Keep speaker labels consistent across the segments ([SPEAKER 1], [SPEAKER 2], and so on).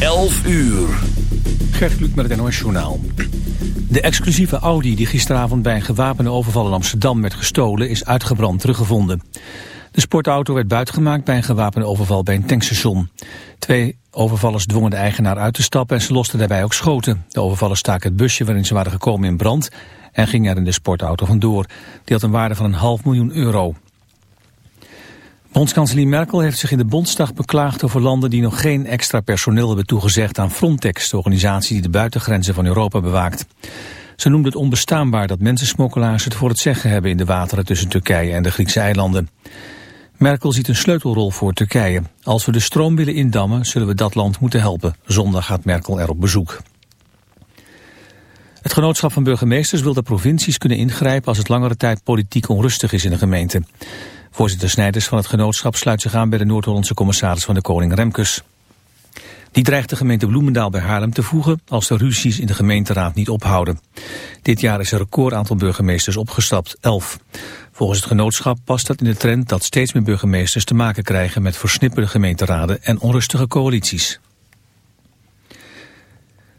[SPEAKER 1] 11 uur.
[SPEAKER 2] Gert Kluk met het NOS Journaal. De exclusieve Audi die gisteravond bij een gewapende overval in Amsterdam werd gestolen is uitgebrand teruggevonden. De sportauto werd buitgemaakt bij een gewapende overval bij een tankstation. Twee overvallers dwongen de eigenaar uit te stappen en ze losten daarbij ook schoten. De overvallers staken het busje waarin ze waren gekomen in brand en gingen er in de sportauto vandoor. Die had een waarde van een half miljoen euro. Bondskanselier Merkel heeft zich in de Bondsdag beklaagd over landen die nog geen extra personeel hebben toegezegd aan Frontex, de organisatie die de buitengrenzen van Europa bewaakt. Ze noemde het onbestaanbaar dat mensensmokkelaars het voor het zeggen hebben in de wateren tussen Turkije en de Griekse eilanden. Merkel ziet een sleutelrol voor Turkije. Als we de stroom willen indammen, zullen we dat land moeten helpen. Zondag gaat Merkel er op bezoek. Het genootschap van burgemeesters wil dat provincies kunnen ingrijpen als het langere tijd politiek onrustig is in de gemeente. Voorzitter Snijders van het genootschap sluit zich aan bij de Noord-Hollandse commissaris van de Koning Remkes. Die dreigt de gemeente Bloemendaal bij Haarlem te voegen als de ruzies in de gemeenteraad niet ophouden. Dit jaar is een record aantal burgemeesters opgestapt, 11. Volgens het genootschap past dat in de trend dat steeds meer burgemeesters te maken krijgen met versnipperde gemeenteraden en onrustige coalities.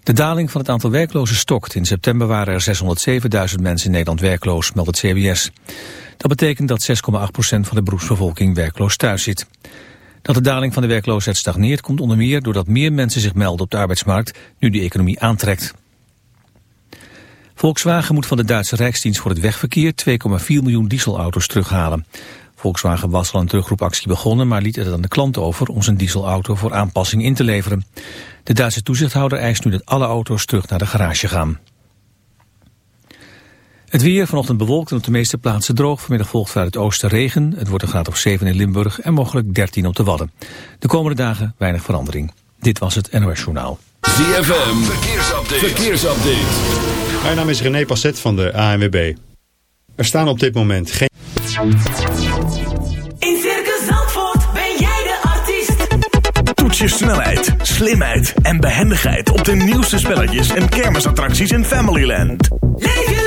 [SPEAKER 2] De daling van het aantal werklozen stokt. In september waren er 607.000 mensen in Nederland werkloos, meldt het CBS. Dat betekent dat 6,8% van de beroepsbevolking werkloos thuis zit. Dat de daling van de werkloosheid stagneert komt onder meer doordat meer mensen zich melden op de arbeidsmarkt nu de economie aantrekt. Volkswagen moet van de Duitse Rijksdienst voor het wegverkeer 2,4 miljoen dieselauto's terughalen. Volkswagen was al een terugroepactie begonnen, maar liet het aan de klant over om zijn dieselauto voor aanpassing in te leveren. De Duitse toezichthouder eist nu dat alle auto's terug naar de garage gaan. Het weer vanochtend bewolkt en op de meeste plaatsen droog. Vanmiddag volgt vanuit het oosten regen. Het wordt een graad of 7 in Limburg en mogelijk 13 op de Wadden. De komende dagen weinig verandering. Dit was het NOS Journaal.
[SPEAKER 1] ZFM, verkeersupdate. verkeersupdate.
[SPEAKER 3] Mijn naam is René Passet van de ANWB. Er staan op dit moment geen...
[SPEAKER 4] In Circus Zandvoort ben jij de artiest.
[SPEAKER 5] Toets je snelheid, slimheid en behendigheid op de nieuwste spelletjes en kermisattracties in Familyland.
[SPEAKER 4] Leef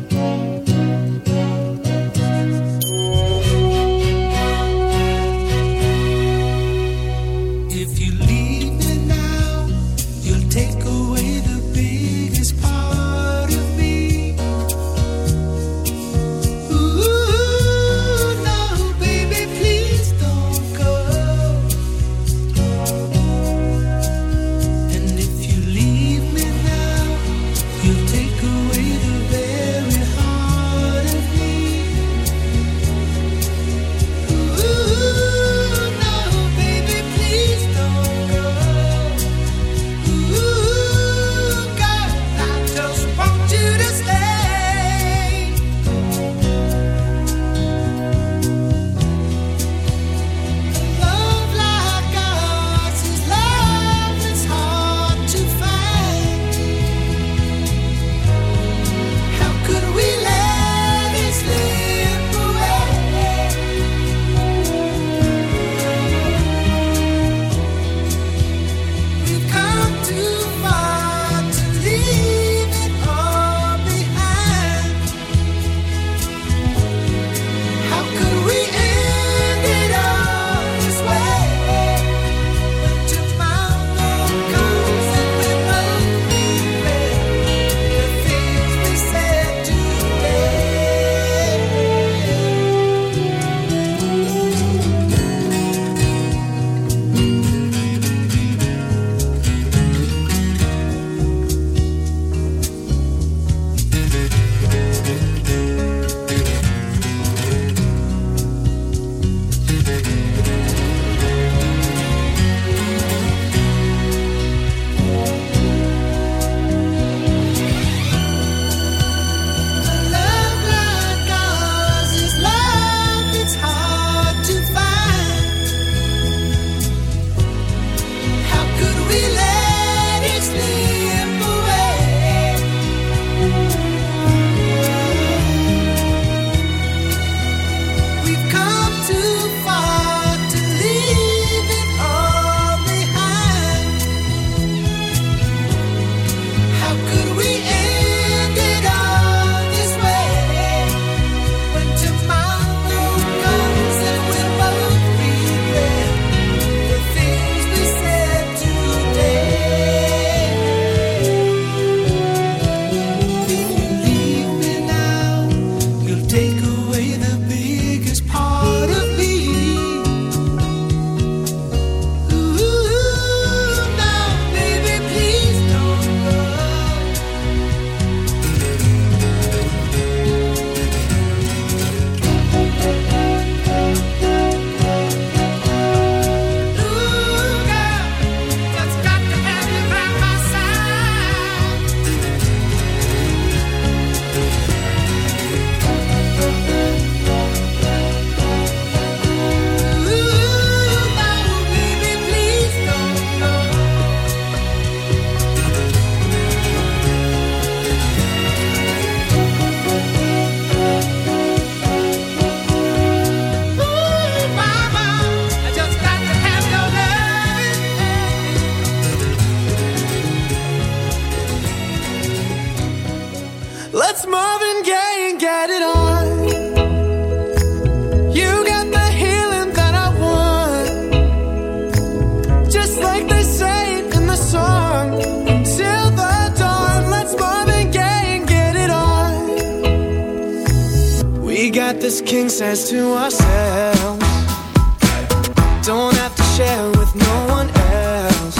[SPEAKER 6] with no one else.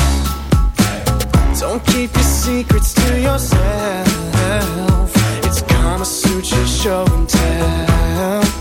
[SPEAKER 6] Don't keep your secrets to yourself. It's karma, suits your show and
[SPEAKER 7] tell.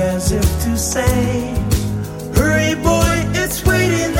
[SPEAKER 8] as if to say, Hurry, boy, it's waiting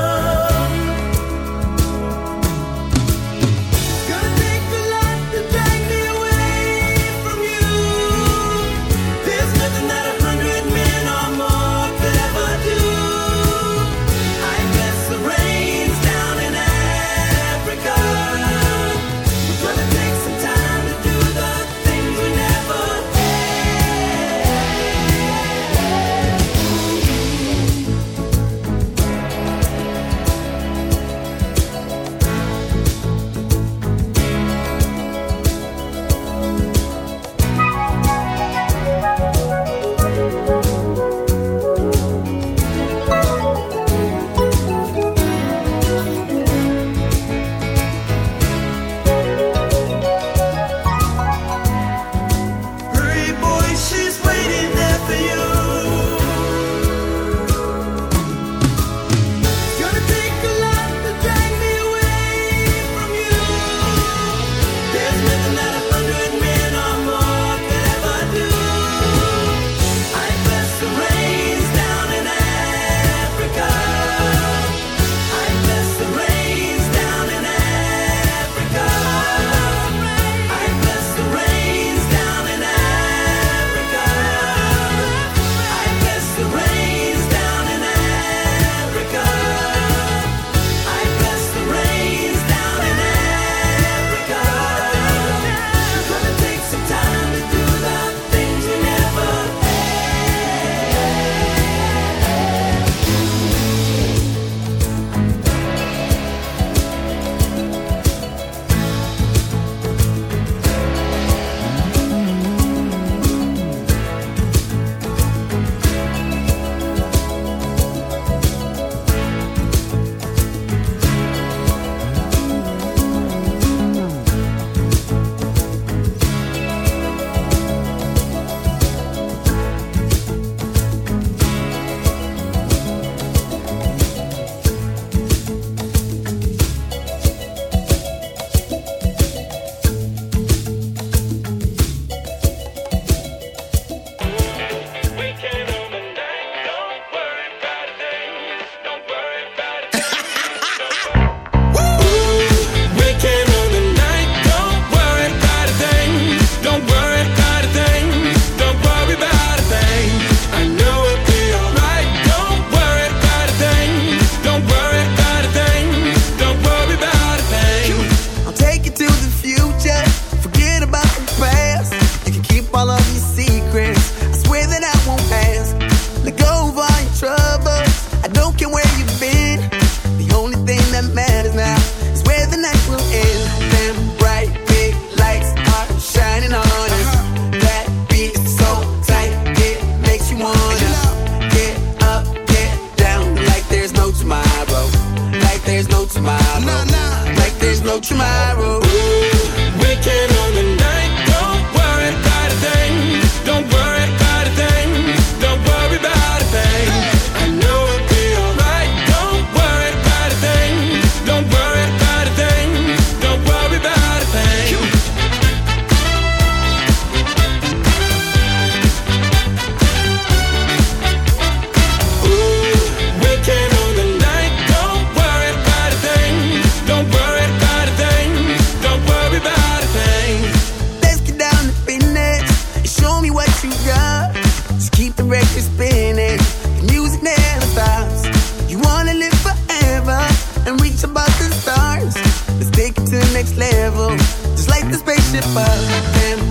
[SPEAKER 9] Spinning. The music never stops. You wanna live forever and reach above the stars. Let's take it to the next level. Just like the spaceship up.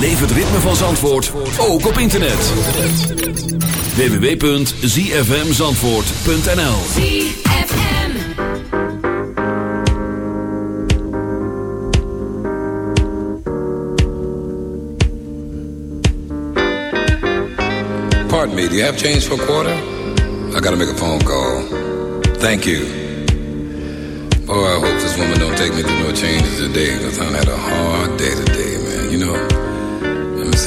[SPEAKER 10] Beleef het ritme van Zandvoort, ook op internet. www.zfmzandvoort.nl
[SPEAKER 11] ZFM.
[SPEAKER 12] Pardon me, do you have change for a quarter? I gotta make a phone call. Thank you. Boy, I hope this woman don't take me through no changes today, because I've had a hard day today, man. You know,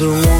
[SPEAKER 6] the
[SPEAKER 13] one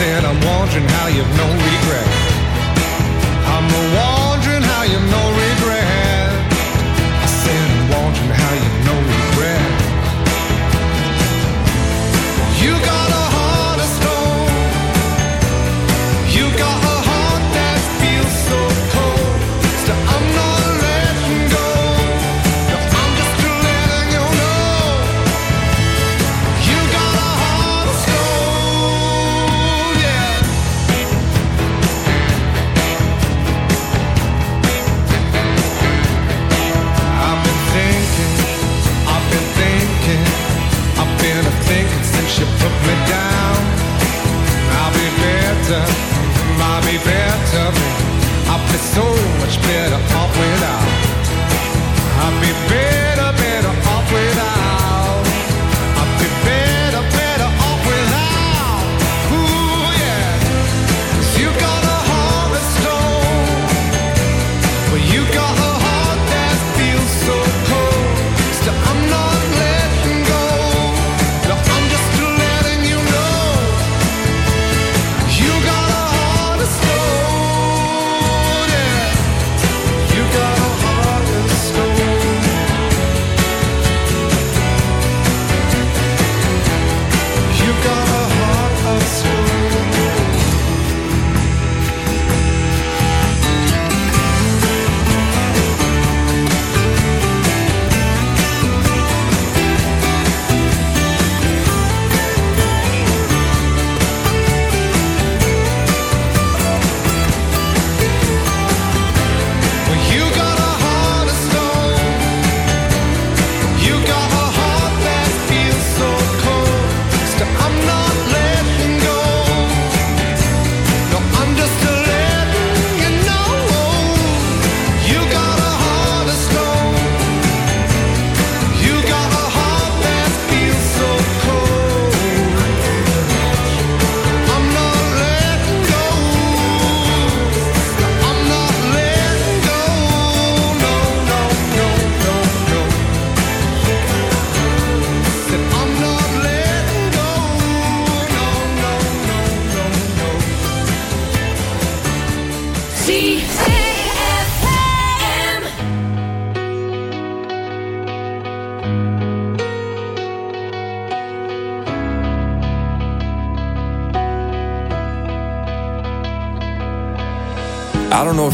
[SPEAKER 13] something. I'm wondering how you've no regret. I'm wondering how you've no regret. so much better.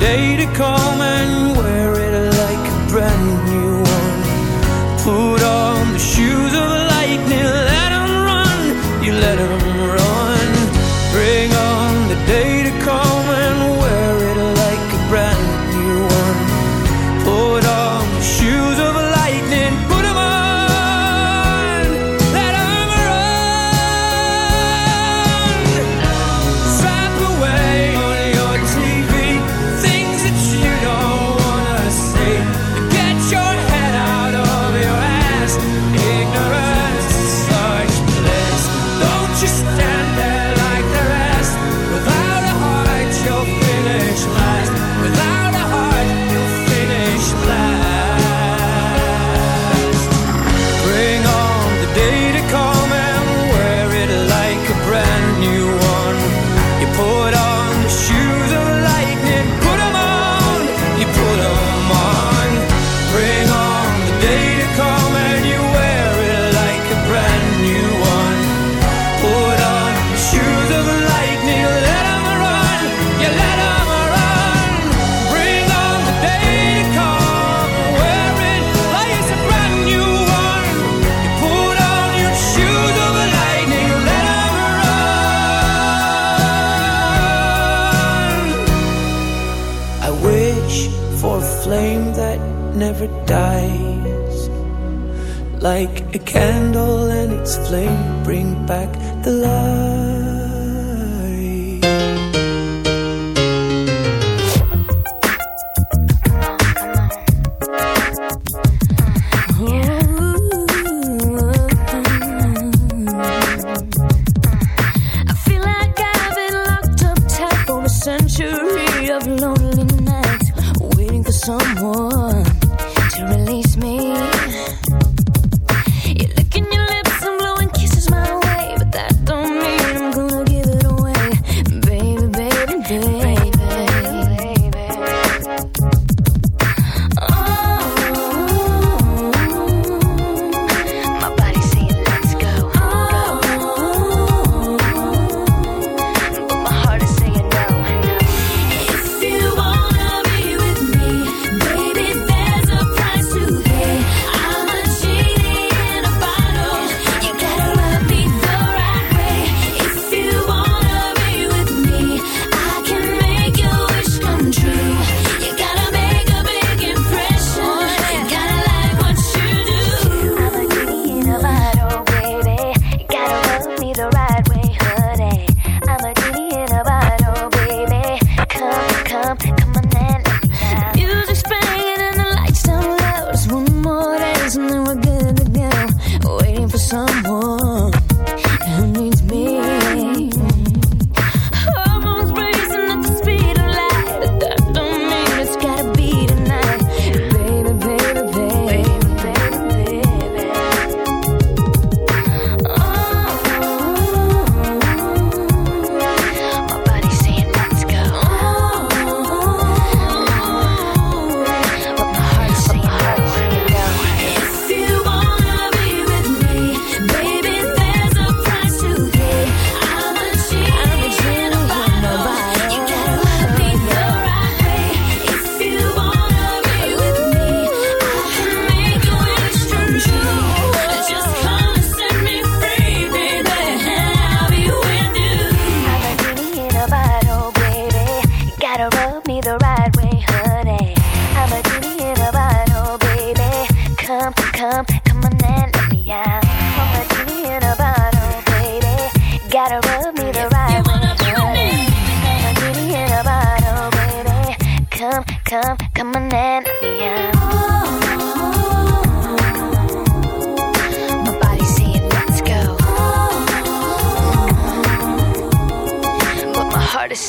[SPEAKER 11] day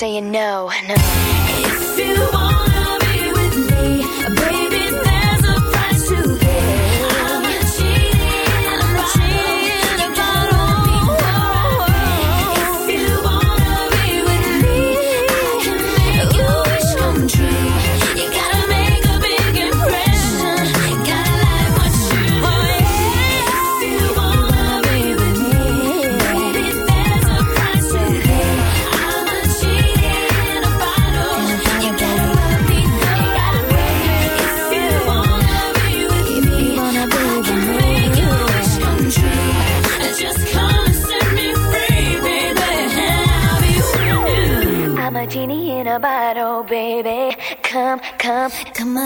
[SPEAKER 14] saying no, no.